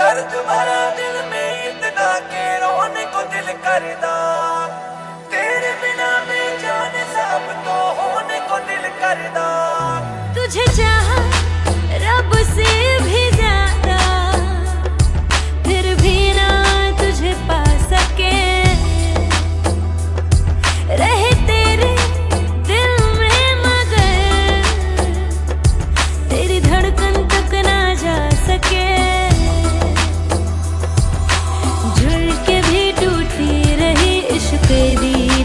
दर्द भरा दिल में इतना के रोने को दिल करदा तेरे बिना मैं जान सब तो होने को दिल करदा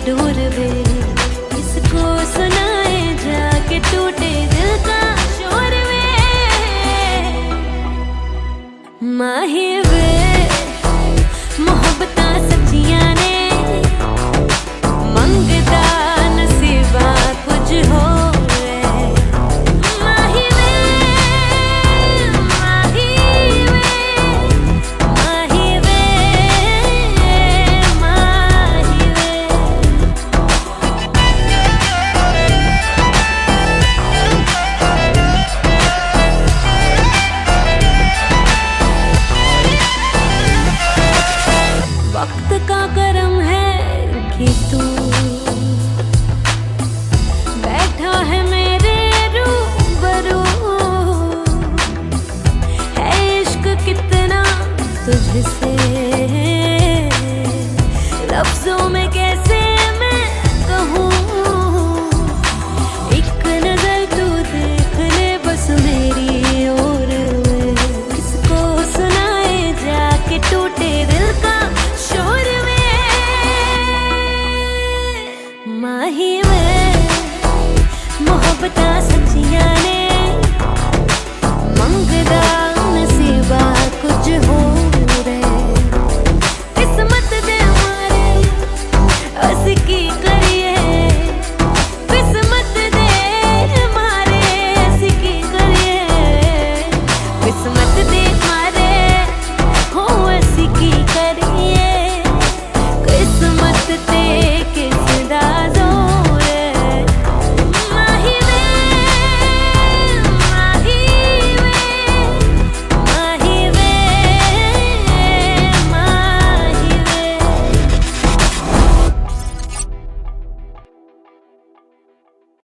दूर वे। इसको सुनाए जाके टूटे दिल का शोर वे। माही का करम है कि तू बैठा है मेरे रूबरू। है इश्क कितना तुझसे?